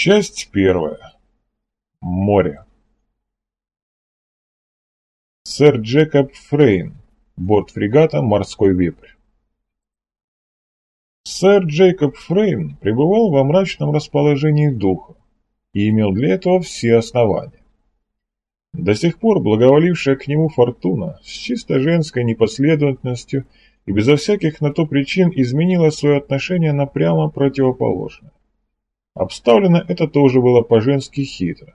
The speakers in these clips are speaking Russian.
Часть первая. Море. Сэр Джекоб Фрейн. Борт фрегата «Морской вепрь». Сэр Джейкоб Фрейн пребывал во мрачном расположении духа и имел для этого все основания. До сих пор благоволившая к нему фортуна с чисто женской непоследовательностью и безо всяких на то причин изменила свое отношение на прямо противоположное. Обставлено это тоже было по-женски хитро.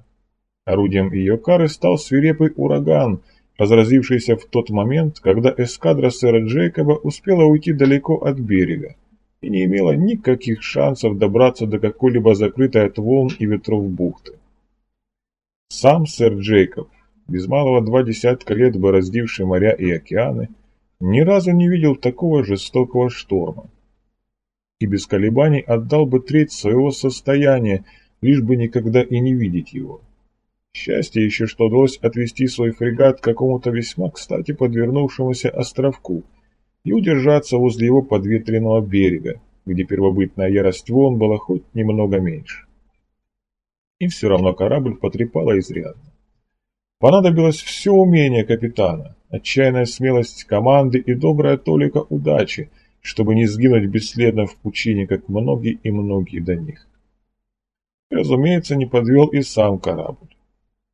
Орудием ее кары стал свирепый ураган, разразившийся в тот момент, когда эскадра сэра Джейкоба успела уйти далеко от берега и не имела никаких шансов добраться до какой-либо закрытой от волн и ветров бухты. Сам сэр Джейкоб, без малого два десятка лет бороздивший моря и океаны, ни разу не видел такого жестокого шторма и без колебаний отдал бы треть своего состояния, лишь бы никогда и не видеть его. Счастье еще, что удалось отвести свой фрегат к какому-то весьма кстати подвернувшемуся островку и удержаться возле его подветренного берега, где первобытная ярость волн была хоть немного меньше. И все равно корабль потрепало изрядно. Понадобилось все умение капитана, отчаянная смелость команды и добрая толика удачи – чтобы не сгинуть бесследно в пучине, как многие и многие до них. Разумеется, не подвел и сам корабль.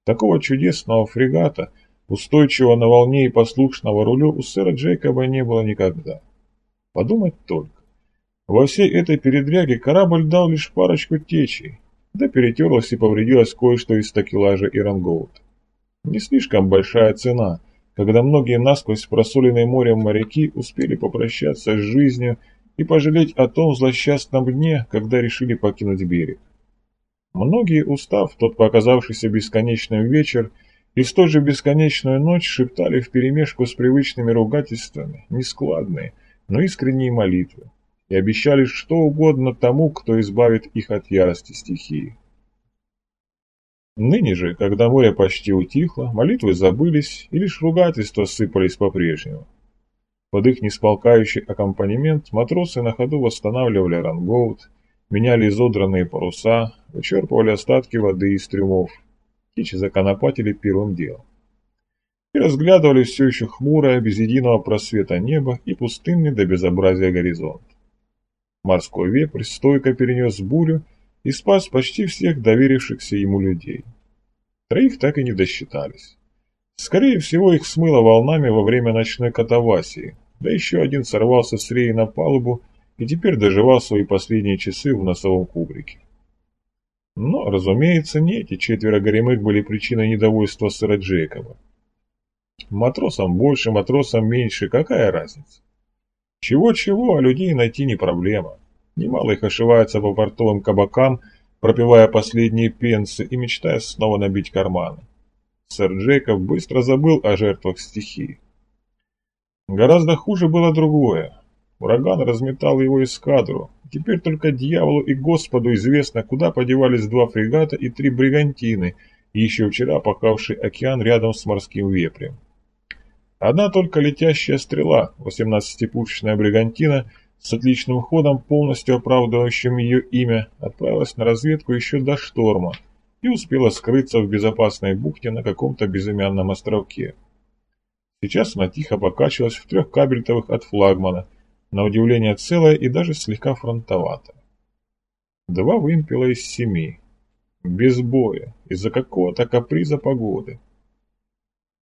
Такого чудесного фрегата, устойчивого на волне и послушного рулю, у сэра Джейкоба не было никогда. Подумать только. Во всей этой передряге корабль дал лишь парочку течей, да перетерлась и повредилась кое-что из такелажа и рангоута. Не слишком большая цена – когда многие насквозь просоленные морем моряки успели попрощаться с жизнью и пожалеть о том злосчастном дне, когда решили покинуть берег. Многие, устав тот показавшийся бесконечным вечер и в ту же бесконечную ночь, шептали вперемешку с привычными ругательствами нескладные, но искренние молитвы и обещали что угодно тому, кто избавит их от ярости стихии. Ныне же, когда море почти утихло, молитвы забылись, и лишь ругательства сыпались по-прежнему. Под их несполкающий аккомпанемент матросы на ходу восстанавливали рангоут, меняли изодранные паруса, вычерпывали остатки воды из трюмов. Кичи законопатили первым делом. И разглядывали все еще хмурое, без единого просвета небо и пустынный до безобразия горизонт. Морской вепрь стойко перенес бурю и спас почти всех доверившихся ему людей. Троих так и не досчитались. Скорее всего, их смыло волнами во время ночной катавасии, да еще один сорвался с реи на палубу и теперь доживал свои последние часы в носовом кубрике. Но, разумеется, не эти четверо горемык были причиной недовольства сэра Джейкоба. Матросам больше, матросам меньше, какая разница? Чего-чего, а людей найти не проблема. Немало их ошивается по портовым кабакам, пропивая последние пенсы и мечтая снова набить карманы. Сэр Джейкоб быстро забыл о жертвах стихии. Гораздо хуже было другое. Ураган разметал его эскадру. Теперь только дьяволу и Господу известно, куда подевались два фрегата и три бригантины, еще вчера пахавший океан рядом с морским вепрем. Одна только летящая стрела, 18-пушечная бригантина, с отличным ходом, полностью оправдывающим ее имя, отправилась на разведку еще до шторма и успела скрыться в безопасной бухте на каком-то безымянном островке. Сейчас она тихо покачивалась в трех кабельтовых от флагмана, на удивление целая и даже слегка фронтоватая. Два вымпела из семи. Без боя, из-за какого-то каприза погоды.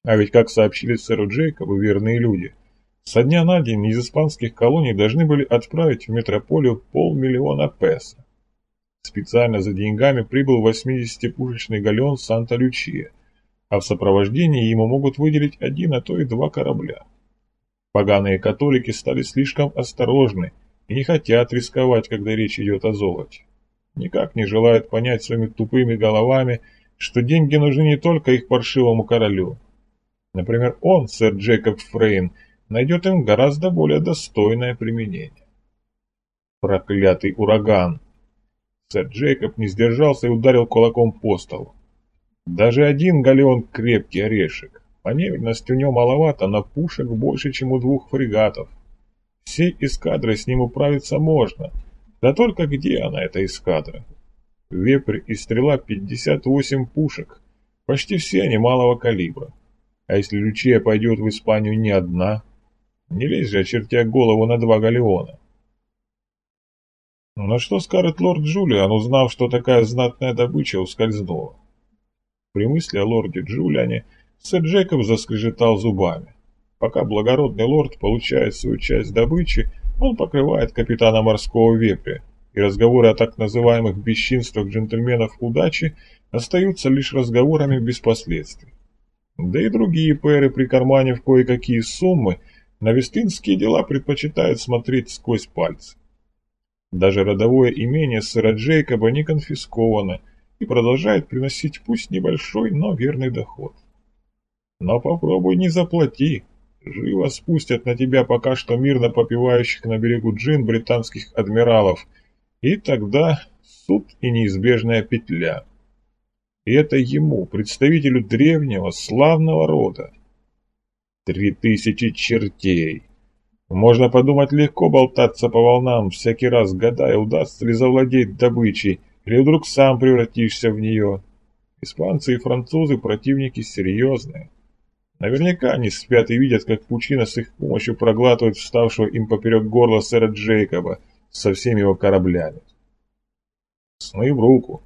А ведь, как сообщили сэру Джейкобу верные люди – со дня на день из испанских колоний должны были отправить в метрополию полмиллиона песо. Специально за деньгами прибыл 80-пушечный галеон Санта-Лючия, а в сопровождении ему могут выделить один, а то и два корабля. Поганые католики стали слишком осторожны и не хотят рисковать, когда речь идет о золоте. Никак не желают понять своими тупыми головами, что деньги нужны не только их паршивому королю. Например, он, сэр Джекоб Фрейн, найдет им гораздо более достойное применение. Проклятый ураган! Сэр Джейкоб не сдержался и ударил кулаком по столу. Даже один галеон крепкий орешек. Маневренности у него маловато, но пушек больше, чем у двух фрегатов. Всей эскадрой с ним управиться можно. Да только где она, эта эскадра? вепрь и стрела 58 пушек, почти все они малого калибра. А если Лючия пойдет в Испанию не одна, не лезь же, очертя голову на два галеона. На что скажет лорд Джулиан, узнав, что такая знатная добыча ускользнула? При мысли о лорде Джулиане сэр Джекоб заскрежетал зубами. Пока благородный лорд получает свою часть добычи, он покрывает капитана морского вепря, и разговоры о так называемых бесчинствах джентльменов удачи остаются лишь разговорами без последствий. Да и другие пэры, прикарманив кое-какие суммы, на вестинские дела предпочитают смотреть сквозь пальцы. Даже родовое имение сэра Джейкоба не конфисковано и продолжает приносить пусть небольшой, но верный доход. Но попробуй не заплати, живо спустят на тебя пока что мирно попивающих на берегу джин британских адмиралов, и тогда суд и неизбежная петля. И это ему, представителю древнего, славного рода. Три тысячи чертей. Можно подумать, легко болтаться по волнам, всякий раз гадая, удастся ли завладеть добычей, или вдруг сам превратишься в нее. Испанцы и французы противники серьезные. Наверняка они спят и видят, как пучина с их помощью проглатывает вставшего им поперек горла сэра Джейкоба со всеми его кораблями. Сны в руку.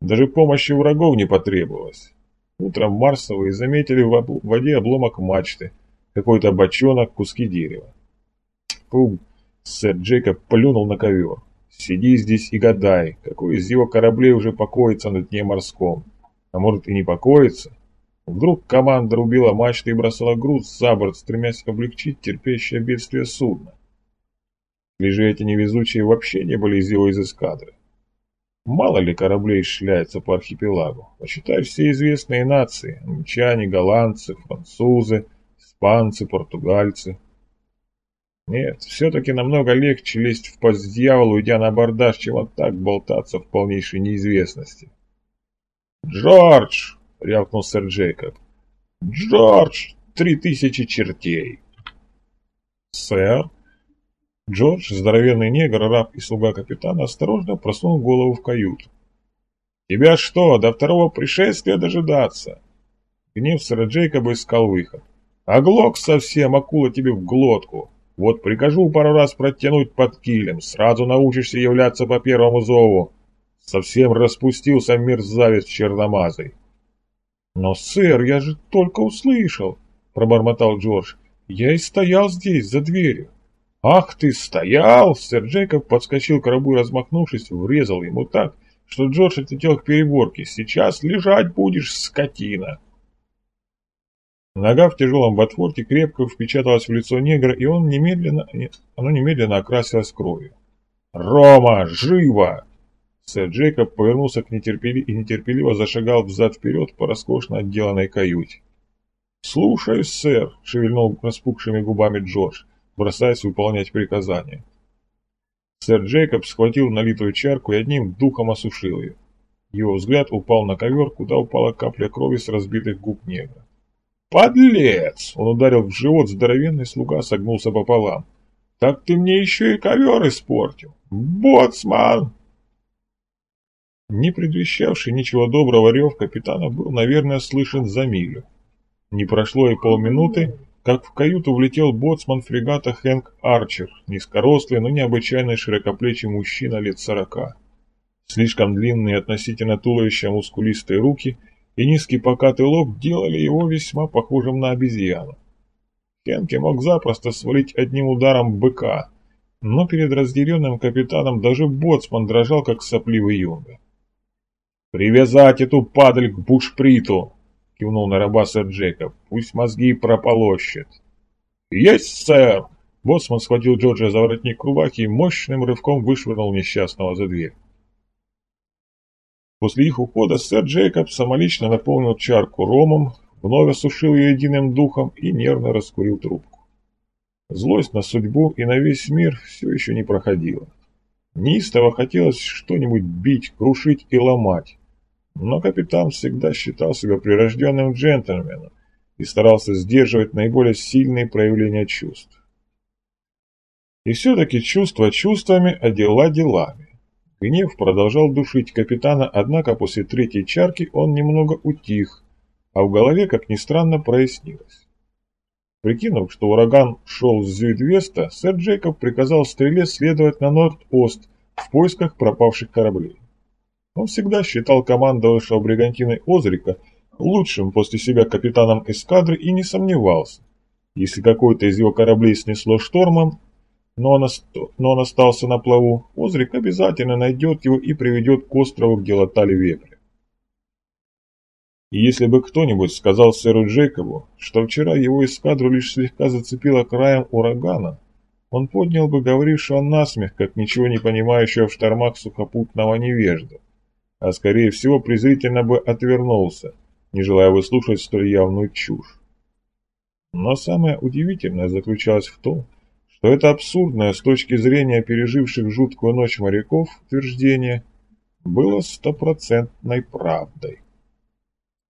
Даже помощи врагов не потребовалось. Утром Марсовые заметили в воде обломок мачты, какой-то бочонок, куски дерева. Фу, сэр Джейкоб плюнул на ковер. Сиди здесь и гадай, какой из его кораблей уже покоится на дне морском. А может и не покоится? Вдруг команда рубила мачты и бросала груз за борт, стремясь облегчить терпящее бедствие судна. Или же эти невезучие вообще не были из его из эскадры? Мало ли кораблей шляется по архипелагу. Посчитай все известные нации. Англичане, голландцы, французы, испанцы, португальцы. Нет, все-таки намного легче лезть в пост дьяволу, идя на абордаж, чем вот так болтаться в полнейшей неизвестности. «Джордж!» — рявкнул сэр Джейкоб. «Джордж! Три тысячи чертей!» «Сэр?» Джордж, здоровенный негр, раб и слуга капитана, осторожно просунул голову в каюту. «Тебя что, до второго пришествия дожидаться?» Гнев сэра Джейкоба искал выход. «Оглох совсем, акула тебе в глотку!» Вот прикажу пару раз протянуть под килем, сразу научишься являться по первому зову. Совсем распустился мерзавец черномазый. Но, сэр, я же только услышал, пробормотал Джордж. Я и стоял здесь, за дверью. Ах ты, стоял! Сэр Джейкоб подскочил к рабу и, размахнувшись, врезал ему так, что Джордж отлетел к переборке. Сейчас лежать будешь, скотина! Нога в тяжелом ботфорте крепко впечаталась в лицо негра, и он немедленно, оно немедленно окрасилось кровью. «Рома, живо!» Сэр Джейкоб повернулся к нетерпели и нетерпеливо зашагал взад-вперед по роскошно отделанной каюте. «Слушаюсь, сэр», — шевельнул распухшими губами Джордж, бросаясь выполнять приказания. Сэр Джейкоб схватил налитую чарку и одним духом осушил ее. Его взгляд упал на ковер, куда упала капля крови с разбитых губ негра. «Подлец!» Он ударил в живот, здоровенный слуга согнулся пополам. «Так ты мне еще и ковер испортил! Боцман!» Не предвещавший ничего доброго рев капитана был, наверное, слышен за милю. Не прошло и полминуты, как в каюту влетел боцман фрегата Хэнк Арчер, низкорослый, но необычайно широкоплечий мужчина лет сорока. Слишком длинные относительно туловища мускулистые руки – и низкий покатый лоб делали его весьма похожим на обезьяну. Хенке мог запросто свалить одним ударом быка, но перед разделенным капитаном даже боцман дрожал, как сопливый юнга. «Привязать эту падаль к бушприту!» — кивнул на раба сэр Джейкоб. «Пусть мозги прополощет!» «Есть, сэр!» Боцман схватил Джорджа за воротник рубахи и мощным рывком вышвырнул несчастного за дверь. После их ухода сэр Джейкоб самолично наполнил чарку ромом, вновь осушил ее единым духом и нервно раскурил трубку. Злость на судьбу и на весь мир все еще не проходила. Неистово хотелось что-нибудь бить, крушить и ломать. Но капитан всегда считал себя прирожденным джентльменом и старался сдерживать наиболее сильные проявления чувств. И все-таки чувства чувствами, а дела делами. Гнев продолжал душить капитана, однако после третьей чарки он немного утих, а в голове, как ни странно, прояснилось. Прикинув, что ураган шел с Зюидвеста, сэр Джейкоб приказал стреле следовать на Норд-Ост в поисках пропавших кораблей. Он всегда считал командовавшего бригантиной Озрика лучшим после себя капитаном эскадры и не сомневался. Если какой-то из его кораблей снесло штормом, но он, но он остался на плаву, Озрик обязательно найдет его и приведет к острову, где латали вепря. И если бы кто-нибудь сказал сэру Джейкобу, что вчера его эскадру лишь слегка зацепило краем урагана, он поднял бы говорившего насмех, как ничего не понимающего в штормах сухопутного невежда, а скорее всего презрительно бы отвернулся, не желая выслушать столь явную чушь. Но самое удивительное заключалось в том, что это абсурдное с точки зрения переживших жуткую ночь моряков утверждение было стопроцентной правдой.